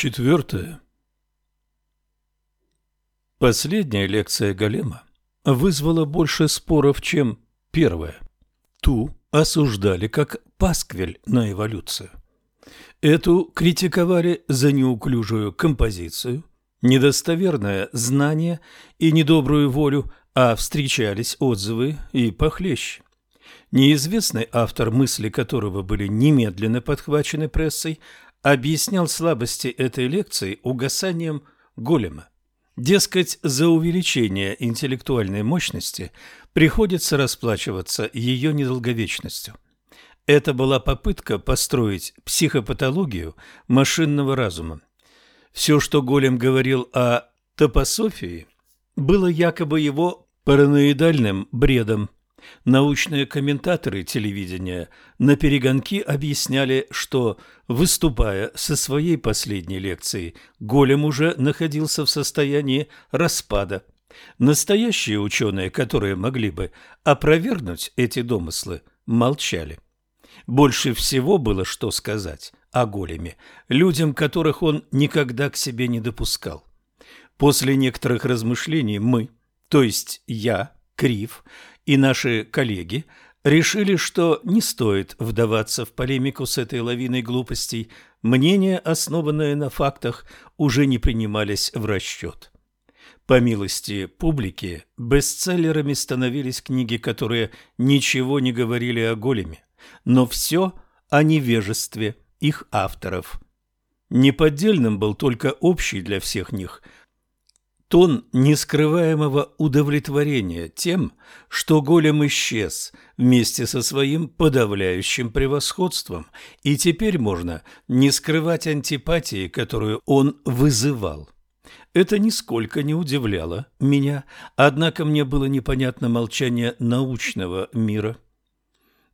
Четвертое. Последняя лекция Голема вызвала больше споров, чем первая. Ту осуждали как пасквиль на эволюцию. Эту критиковали за неуклюжую композицию, недостоверное знание и недобрую волю, а встречались отзывы и похлеще. Неизвестный автор, мысли которого были немедленно подхвачены прессой, объяснял слабости этой лекции угасанием голема. Дескать, за увеличение интеллектуальной мощности приходится расплачиваться ее недолговечностью. Это была попытка построить психопатологию машинного разума. Все, что Голем говорил о топософии, было якобы его параноидальным бредом. Научные комментаторы телевидения на перегонки объясняли, что, выступая со своей последней лекцией, Голем уже находился в состоянии распада. Настоящие ученые, которые могли бы опровергнуть эти домыслы, молчали. Больше всего было что сказать о Големе, людям, которых он никогда к себе не допускал. После некоторых размышлений мы, то есть я, Крив и наши коллеги решили, что не стоит вдаваться в полемику с этой лавиной глупостей, мнения, основанные на фактах, уже не принимались в расчет. По милости публики, бестселлерами становились книги, которые ничего не говорили о големе, но все о невежестве их авторов. Неподдельным был только общий для всех них – тон нескрываемого удовлетворения тем, что голем исчез вместе со своим подавляющим превосходством, и теперь можно не скрывать антипатии, которую он вызывал. Это нисколько не удивляло меня, однако мне было непонятно молчание научного мира –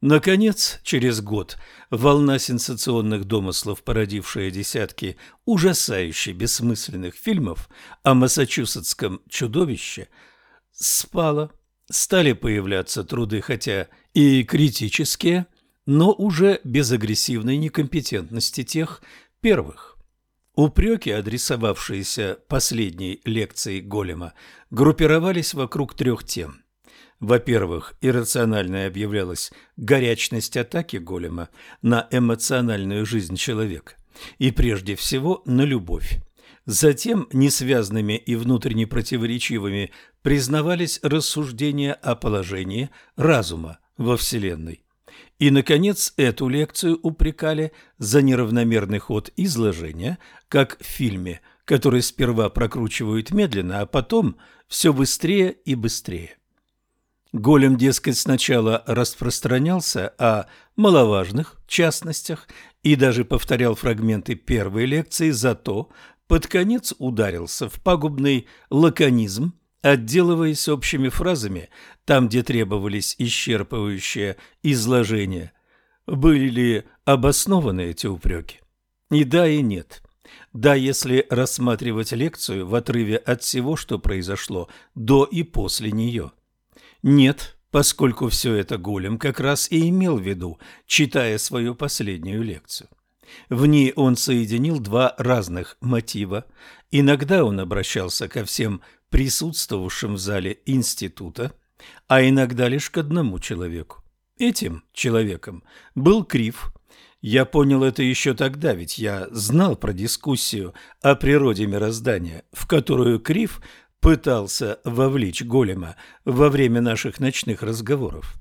Наконец, через год, волна сенсационных домыслов, породившая десятки ужасающе бессмысленных фильмов о массачусетском чудовище, спала. Стали появляться труды, хотя и критические, но уже без агрессивной некомпетентности тех первых. Упреки, адресовавшиеся последней лекцией Голема, группировались вокруг трех тем – во-первых, иррациональной объявлялась горячность атаки голема на эмоциональную жизнь человека и прежде всего на любовь. Затем несвязными и внутренне противоречивыми признавались рассуждения о положении разума во Вселенной. И, наконец, эту лекцию упрекали за неравномерный ход изложения, как в фильме, который сперва прокручивают медленно, а потом все быстрее и быстрее. Голем, дескать, сначала распространялся о маловажных частностях и даже повторял фрагменты первой лекции, зато под конец ударился в пагубный лаконизм, отделываясь общими фразами там, где требовались исчерпывающие изложения. Были ли обоснованы эти упреки? И да, и нет. Да, если рассматривать лекцию в отрыве от всего, что произошло до и после нее – нет, поскольку все это Голем как раз и имел в виду, читая свою последнюю лекцию. В ней он соединил два разных мотива. Иногда он обращался ко всем присутствовавшим в зале института, а иногда лишь к одному человеку. Этим человеком был Крив. Я понял это еще тогда, ведь я знал про дискуссию о природе мироздания, в которую Крив пытался вовлечь голема во время наших ночных разговоров.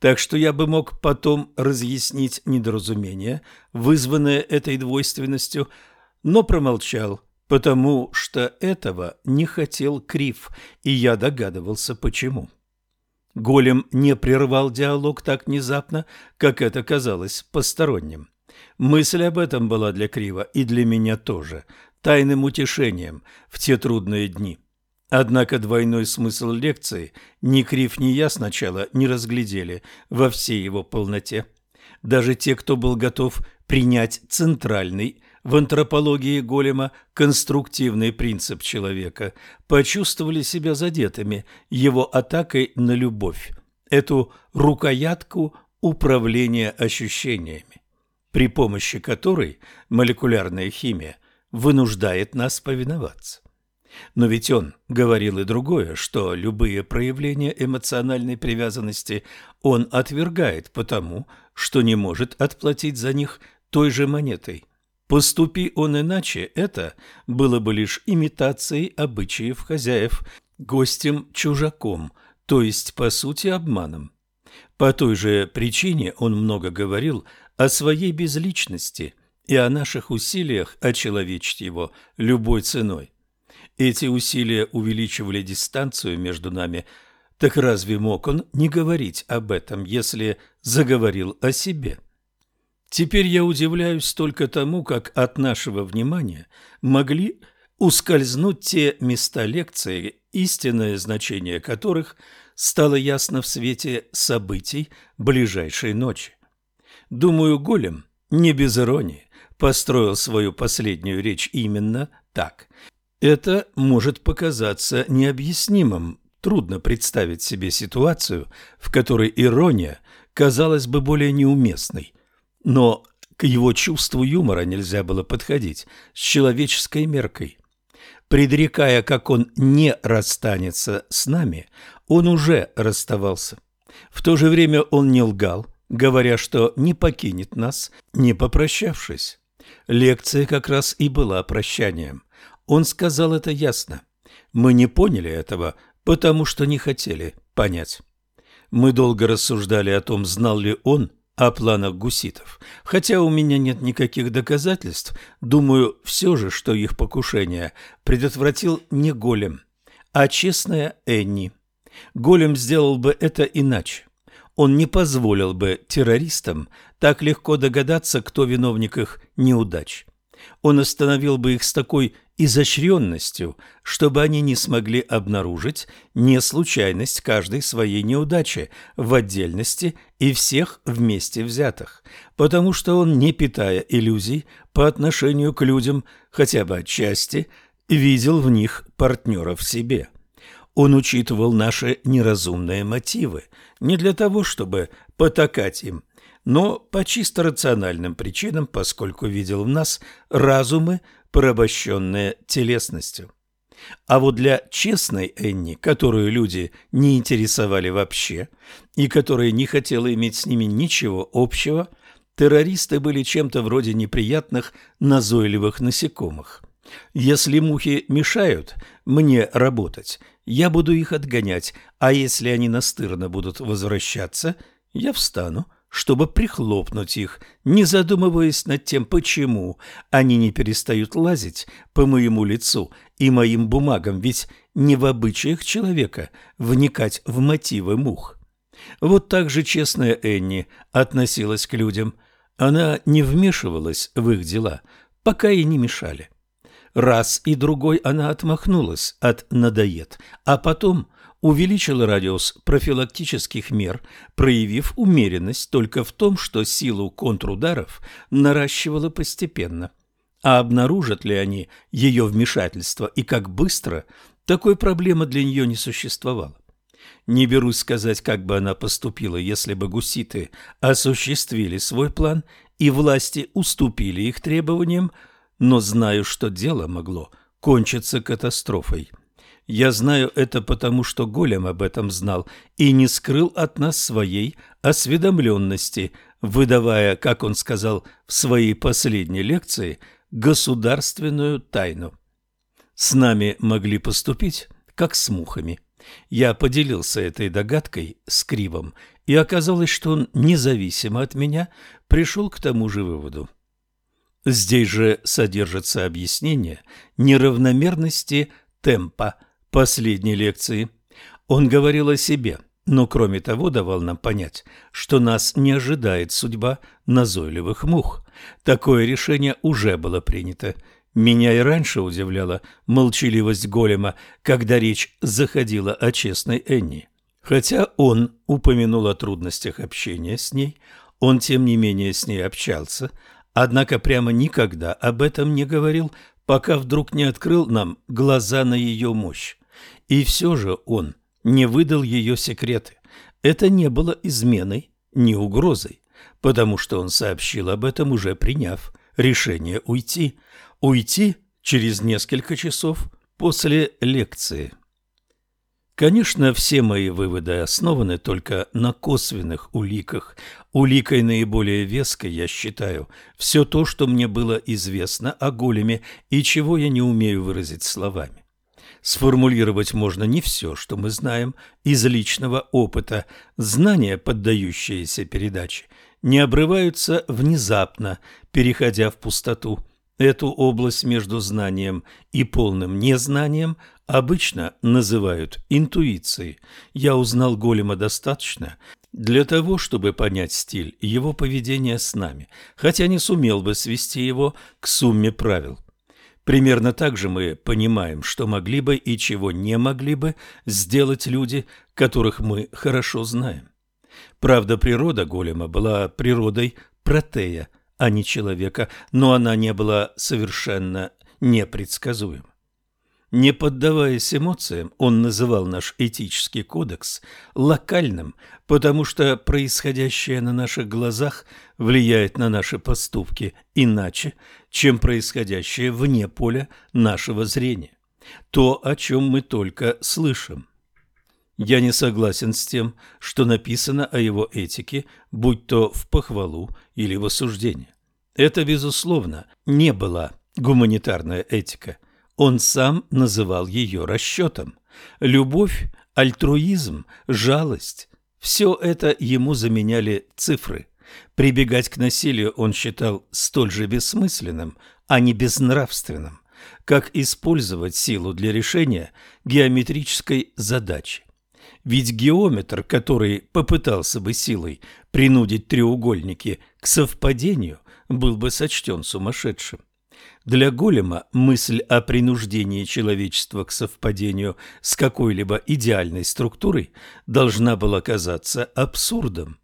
Так что я бы мог потом разъяснить недоразумение, вызванное этой двойственностью, но промолчал, потому что этого не хотел Крив, и я догадывался, почему. Голем не прервал диалог так внезапно, как это казалось посторонним. Мысль об этом была для Крива и для меня тоже тайным утешением в те трудные дни. Однако двойной смысл лекции ни Крив, ни я сначала не разглядели во всей его полноте. Даже те, кто был готов принять центральный в антропологии голема конструктивный принцип человека, почувствовали себя задетыми его атакой на любовь, эту рукоятку управления ощущениями, при помощи которой молекулярная химия вынуждает нас повиноваться. Но ведь он говорил и другое, что любые проявления эмоциональной привязанности он отвергает потому, что не может отплатить за них той же монетой. Поступи он иначе, это было бы лишь имитацией обычаев хозяев, гостем-чужаком, то есть, по сути, обманом. По той же причине он много говорил о своей безличности и о наших усилиях очеловечить его любой ценой. Эти усилия увеличивали дистанцию между нами. Так разве мог он не говорить об этом, если заговорил о себе? Теперь я удивляюсь только тому, как от нашего внимания могли ускользнуть те места лекции, истинное значение которых стало ясно в свете событий ближайшей ночи. Думаю, Голем, не без иронии, построил свою последнюю речь именно так. Это может показаться необъяснимым. Трудно представить себе ситуацию, в которой ирония казалась бы более неуместной. Но к его чувству юмора нельзя было подходить с человеческой меркой. Предрекая, как он не расстанется с нами, он уже расставался. В то же время он не лгал, говоря, что не покинет нас, не попрощавшись. Лекция как раз и была прощанием. Он сказал это ясно. Мы не поняли этого, потому что не хотели понять. Мы долго рассуждали о том, знал ли он о планах гуситов. Хотя у меня нет никаких доказательств, думаю все же, что их покушение предотвратил не голем, а честная Энни. Голем сделал бы это иначе. Он не позволил бы террористам так легко догадаться, кто виновник их неудач. Он остановил бы их с такой изощренностью, чтобы они не смогли обнаружить не случайность каждой своей неудачи в отдельности и всех вместе взятых, потому что он, не питая иллюзий по отношению к людям, хотя бы отчасти, видел в них партнеров себе. Он учитывал наши неразумные мотивы не для того, чтобы потакать им, но по чисто рациональным причинам, поскольку видел в нас разумы, порабощенные телесностью. А вот для честной Энни, которую люди не интересовали вообще и которая не хотела иметь с ними ничего общего, террористы были чем-то вроде неприятных назойливых насекомых. Если мухи мешают мне работать, я буду их отгонять, а если они настырно будут возвращаться, я встану – чтобы прихлопнуть их, не задумываясь над тем, почему они не перестают лазить по моему лицу и моим бумагам, ведь не в обычаях человека вникать в мотивы мух. Вот так же честная Энни относилась к людям. Она не вмешивалась в их дела, пока и не мешали. Раз и другой она отмахнулась от надоед, а потом – увеличила радиус профилактических мер, проявив умеренность только в том, что силу контрударов наращивала постепенно. А обнаружат ли они ее вмешательство и как быстро, такой проблемы для нее не существовало. Не берусь сказать, как бы она поступила, если бы гуситы осуществили свой план и власти уступили их требованиям, но знаю, что дело могло кончиться катастрофой. Я знаю это потому, что Голем об этом знал и не скрыл от нас своей осведомленности, выдавая, как он сказал в своей последней лекции, государственную тайну. С нами могли поступить, как с мухами. Я поделился этой догадкой с Кривом, и оказалось, что он, независимо от меня, пришел к тому же выводу. Здесь же содержится объяснение неравномерности темпа – последней лекции. Он говорил о себе, но кроме того давал нам понять, что нас не ожидает судьба назойливых мух. Такое решение уже было принято. Меня и раньше удивляла молчаливость голема, когда речь заходила о честной Энни. Хотя он упомянул о трудностях общения с ней, он тем не менее с ней общался, однако прямо никогда об этом не говорил, пока вдруг не открыл нам глаза на ее мощь. И все же он не выдал ее секреты. Это не было изменой, ни угрозой, потому что он сообщил об этом, уже приняв решение уйти. Уйти через несколько часов после лекции. Конечно, все мои выводы основаны только на косвенных уликах. Уликой наиболее веской я считаю все то, что мне было известно о големе и чего я не умею выразить словами. Сформулировать можно не все, что мы знаем из личного опыта. Знания, поддающиеся передаче, не обрываются внезапно, переходя в пустоту. Эту область между знанием и полным незнанием обычно называют интуицией. Я узнал Голема достаточно для того, чтобы понять стиль его поведения с нами, хотя не сумел бы свести его к сумме правил. Примерно так же мы понимаем, что могли бы и чего не могли бы сделать люди, которых мы хорошо знаем. Правда, природа голема была природой протея, а не человека, но она не была совершенно непредсказуема. Не поддаваясь эмоциям, он называл наш этический кодекс локальным, потому что происходящее на наших глазах влияет на наши поступки иначе, чем происходящее вне поля нашего зрения. То, о чем мы только слышим. Я не согласен с тем, что написано о его этике, будь то в похвалу или в осуждение. Это, безусловно, не была гуманитарная этика. Он сам называл ее расчетом. Любовь, альтруизм, жалость – все это ему заменяли цифры. Прибегать к насилию он считал столь же бессмысленным, а не безнравственным, как использовать силу для решения геометрической задачи. Ведь геометр, который попытался бы силой принудить треугольники к совпадению, был бы сочтен сумасшедшим. Для голема мысль о принуждении человечества к совпадению с какой-либо идеальной структурой должна была казаться абсурдом.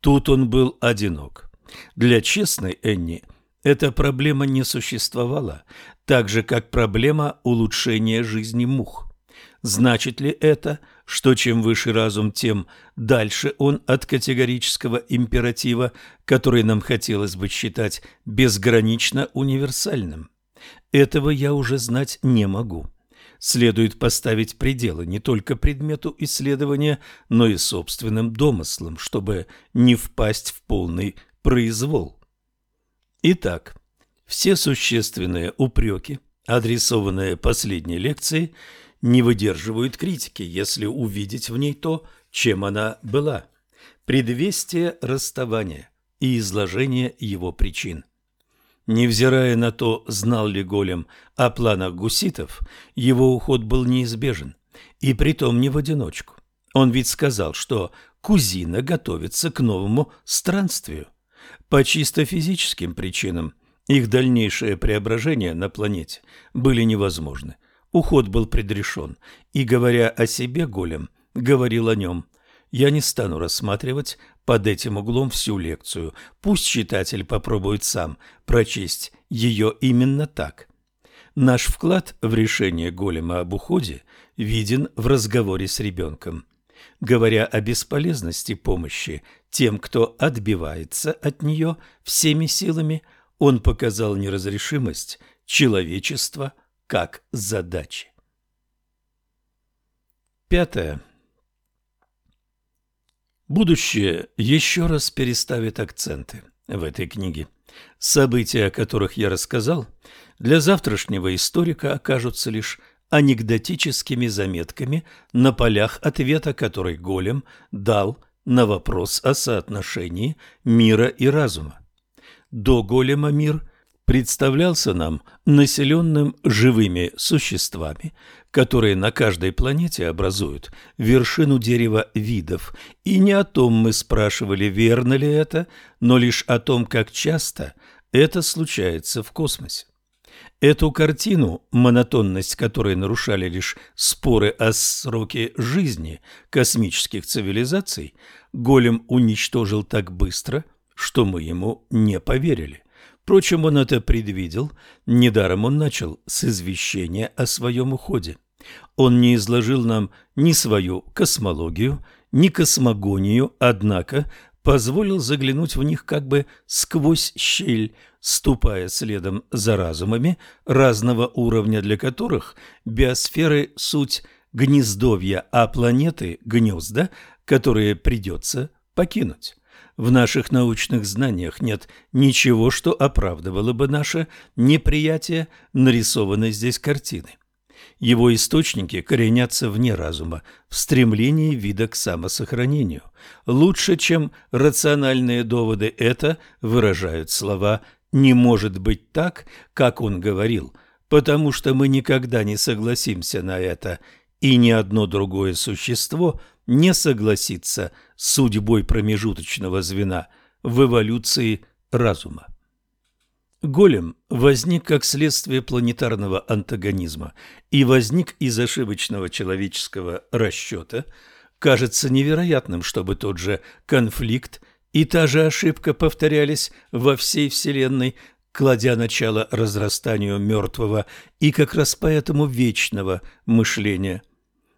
Тут он был одинок. Для честной Энни эта проблема не существовала, так же, как проблема улучшения жизни мух. Значит ли это, что чем выше разум, тем дальше он от категорического императива, который нам хотелось бы считать безгранично универсальным? Этого я уже знать не могу. Следует поставить пределы не только предмету исследования, но и собственным домыслам, чтобы не впасть в полный произвол. Итак, все существенные упреки, адресованные последней лекции – не выдерживают критики, если увидеть в ней то, чем она была. Предвестие расставания и изложение его причин. Невзирая на то, знал ли Голем о планах гуситов, его уход был неизбежен, и притом не в одиночку. Он ведь сказал, что кузина готовится к новому странствию. По чисто физическим причинам их дальнейшее преображение на планете были невозможны. Уход был предрешен, и, говоря о себе, Голем говорил о нем. Я не стану рассматривать под этим углом всю лекцию. Пусть читатель попробует сам прочесть ее именно так. Наш вклад в решение Голема об уходе виден в разговоре с ребенком. Говоря о бесполезности помощи тем, кто отбивается от нее всеми силами, он показал неразрешимость человечества – как задачи. Пятое. Будущее еще раз переставит акценты в этой книге. События, о которых я рассказал, для завтрашнего историка окажутся лишь анекдотическими заметками на полях ответа, который Голем дал на вопрос о соотношении мира и разума. До Голема мир представлялся нам населенным живыми существами, которые на каждой планете образуют вершину дерева видов. И не о том мы спрашивали, верно ли это, но лишь о том, как часто это случается в космосе. Эту картину, монотонность которой нарушали лишь споры о сроке жизни космических цивилизаций, Голем уничтожил так быстро, что мы ему не поверили. Впрочем, он это предвидел, недаром он начал с извещения о своем уходе. Он не изложил нам ни свою космологию, ни космогонию, однако позволил заглянуть в них как бы сквозь щель, ступая следом за разумами разного уровня, для которых биосферы – суть гнездовья, а планеты – гнезда, которые придется покинуть. В наших научных знаниях нет ничего, что оправдывало бы наше неприятие нарисованной здесь картины. Его источники коренятся вне разума, в стремлении вида к самосохранению. Лучше, чем рациональные доводы, это выражают слова «не может быть так, как он говорил», потому что мы никогда не согласимся на это, и ни одно другое существо не согласится с судьбой промежуточного звена в эволюции разума. Голем возник как следствие планетарного антагонизма и возник из ошибочного человеческого расчета. Кажется невероятным, чтобы тот же конфликт и та же ошибка повторялись во всей Вселенной, кладя начало разрастанию мертвого и как раз поэтому вечного мышления.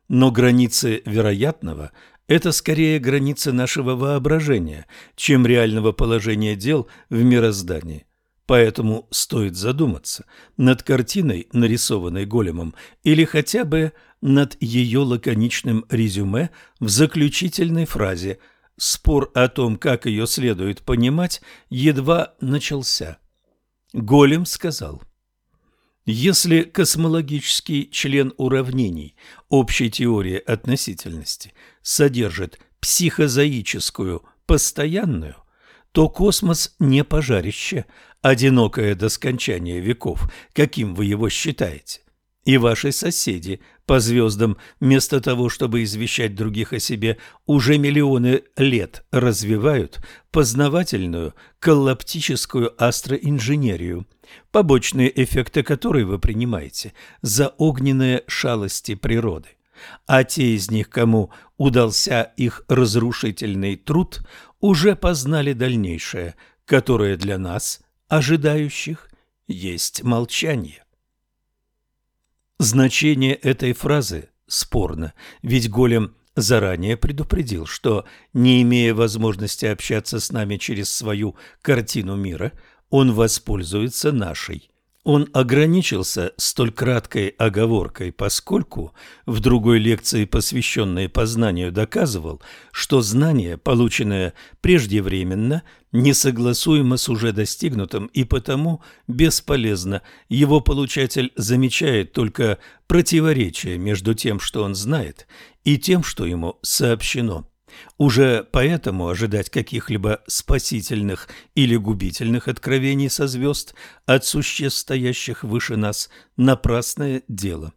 Но границы вероятного – это скорее границы нашего воображения, чем реального положения дел в мироздании. Поэтому стоит задуматься над картиной, нарисованной големом, или хотя бы над ее лаконичным резюме в заключительной фразе. Спор о том, как ее следует понимать, едва начался. Голем сказал, «Если космологический член уравнений общей теории относительности содержит психозоическую постоянную, то космос не пожарище, одинокое до скончания веков, каким вы его считаете. И ваши соседи по звездам, вместо того, чтобы извещать других о себе, уже миллионы лет развивают познавательную коллаптическую астроинженерию, побочные эффекты которой вы принимаете за огненные шалости природы. А те из них, кому удался их разрушительный труд, уже познали дальнейшее, которое для нас, ожидающих, есть молчание. Значение этой фразы спорно, ведь голем заранее предупредил, что, не имея возможности общаться с нами через свою картину мира, он воспользуется нашей он ограничился столь краткой оговоркой, поскольку в другой лекции, посвященной познанию, доказывал, что знание, полученное преждевременно, несогласуемо с уже достигнутым и потому бесполезно. Его получатель замечает только противоречие между тем, что он знает, и тем, что ему сообщено. Уже поэтому ожидать каких-либо спасительных или губительных откровений со звезд от существ, стоящих выше нас, напрасное дело.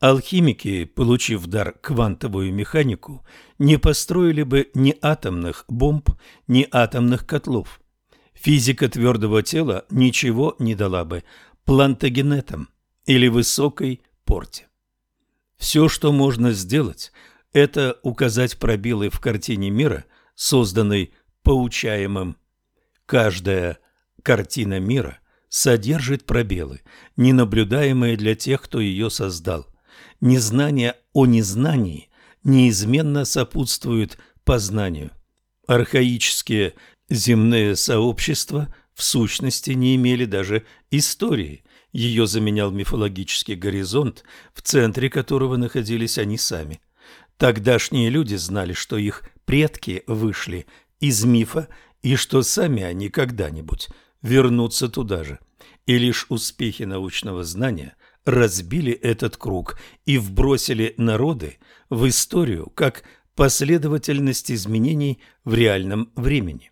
Алхимики, получив дар квантовую механику, не построили бы ни атомных бомб, ни атомных котлов. Физика твердого тела ничего не дала бы плантагенетам или высокой порте. Все, что можно сделать – это указать пробелы в картине мира, созданной поучаемым. Каждая картина мира содержит пробелы, ненаблюдаемые для тех, кто ее создал. Незнание о незнании неизменно сопутствует познанию. Архаические земные сообщества в сущности не имели даже истории. Ее заменял мифологический горизонт, в центре которого находились они сами – Тогдашние люди знали, что их предки вышли из мифа и что сами они когда-нибудь вернутся туда же. И лишь успехи научного знания разбили этот круг и вбросили народы в историю как последовательность изменений в реальном времени.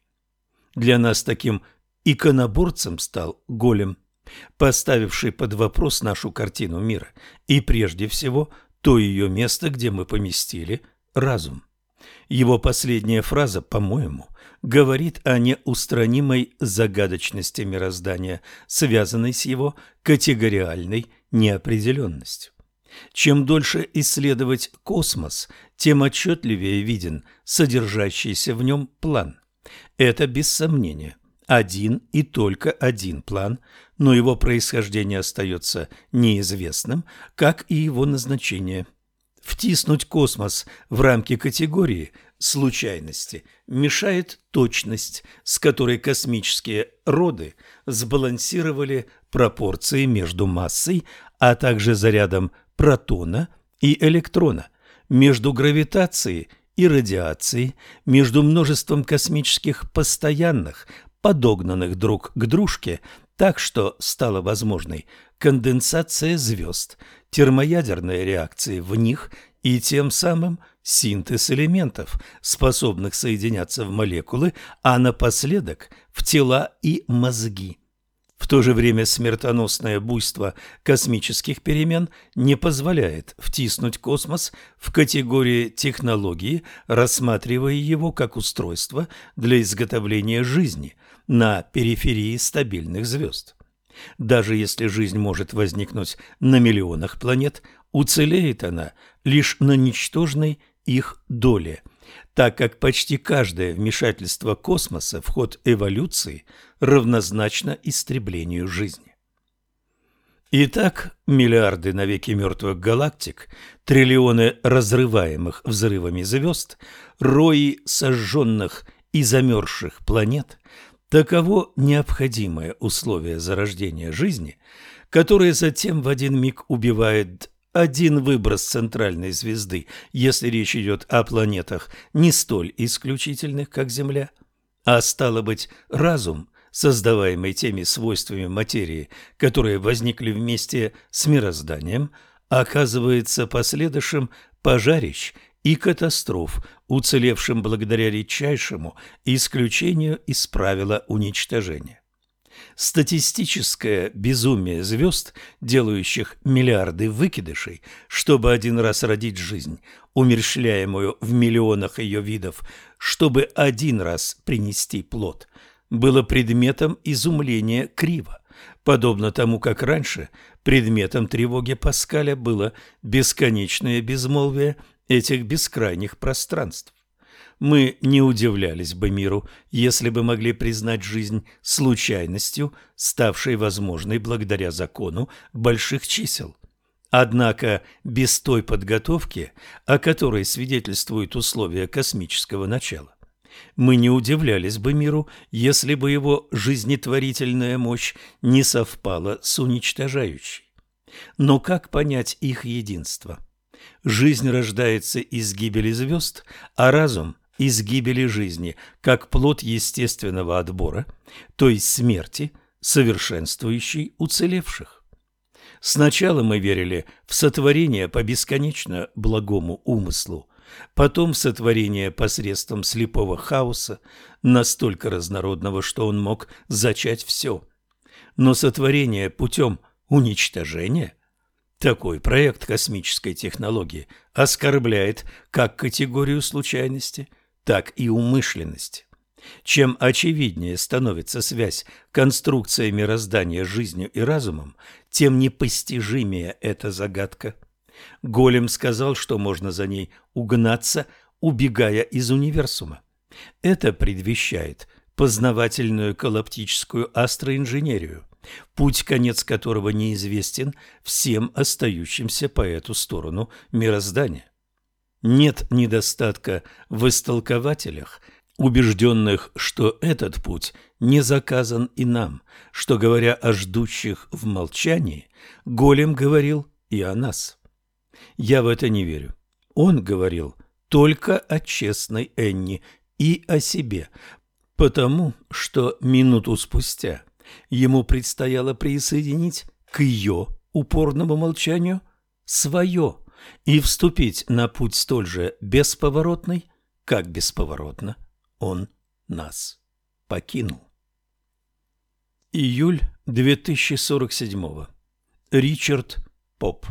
Для нас таким иконоборцем стал голем, поставивший под вопрос нашу картину мира и прежде всего то ее место, где мы поместили разум. Его последняя фраза, по-моему, говорит о неустранимой загадочности мироздания, связанной с его категориальной неопределенностью. Чем дольше исследовать космос, тем отчетливее виден содержащийся в нем план. Это, без сомнения, один и только один план, но его происхождение остается неизвестным, как и его назначение. Втиснуть космос в рамки категории случайности мешает точность, с которой космические роды сбалансировали пропорции между массой, а также зарядом протона и электрона, между гравитацией и радиацией, между множеством космических постоянных, подогнанных друг к дружке, так что стала возможной конденсация звезд, термоядерные реакции в них и тем самым синтез элементов, способных соединяться в молекулы, а напоследок в тела и мозги. В то же время смертоносное буйство космических перемен не позволяет втиснуть космос в категории технологии, рассматривая его как устройство для изготовления жизни на периферии стабильных звезд. Даже если жизнь может возникнуть на миллионах планет, уцелеет она лишь на ничтожной их доле, так как почти каждое вмешательство космоса в ход эволюции равнозначно истреблению жизни. Итак, миллиарды навеки мертвых галактик, триллионы разрываемых взрывами звезд, рои сожженных и замерзших планет – таково необходимое условие зарождения жизни, которое затем в один миг убивает один выброс центральной звезды, если речь идет о планетах не столь исключительных, как Земля, а стало быть, разум, создаваемый теми свойствами материи, которые возникли вместе с мирозданием, оказывается последующим пожарищ и катастроф, уцелевшим благодаря редчайшему исключению из правила уничтожения. Статистическое безумие звезд, делающих миллиарды выкидышей, чтобы один раз родить жизнь, умерщвляемую в миллионах ее видов, чтобы один раз принести плод, было предметом изумления криво, подобно тому, как раньше предметом тревоги Паскаля было бесконечное безмолвие этих бескрайних пространств. Мы не удивлялись бы миру, если бы могли признать жизнь случайностью, ставшей возможной благодаря закону больших чисел. Однако без той подготовки, о которой свидетельствуют условия космического начала, мы не удивлялись бы миру, если бы его жизнетворительная мощь не совпала с уничтожающей. Но как понять их единство? Жизнь рождается из гибели звезд, а разум из гибели жизни, как плод естественного отбора, то есть смерти, совершенствующей уцелевших. Сначала мы верили в сотворение по бесконечно благому умыслу, потом в сотворение посредством слепого хаоса, настолько разнородного, что он мог зачать все. Но сотворение путем уничтожения – такой проект космической технологии оскорбляет как категорию случайности – так и умышленность. Чем очевиднее становится связь конструкции мироздания жизнью и разумом, тем непостижимее эта загадка. Голем сказал, что можно за ней угнаться, убегая из универсума. Это предвещает познавательную коллаптическую астроинженерию, путь, конец которого неизвестен всем остающимся по эту сторону мироздания. Нет недостатка в истолкователях, убежденных, что этот путь не заказан и нам, что, говоря о ждущих в молчании, Голем говорил и о нас. Я в это не верю. Он говорил только о честной Энни и о себе, потому что минуту спустя ему предстояло присоединить к ее упорному молчанию свое и вступить на путь столь же бесповоротный, как бесповоротно он нас покинул. Июль 2047. Ричард Поп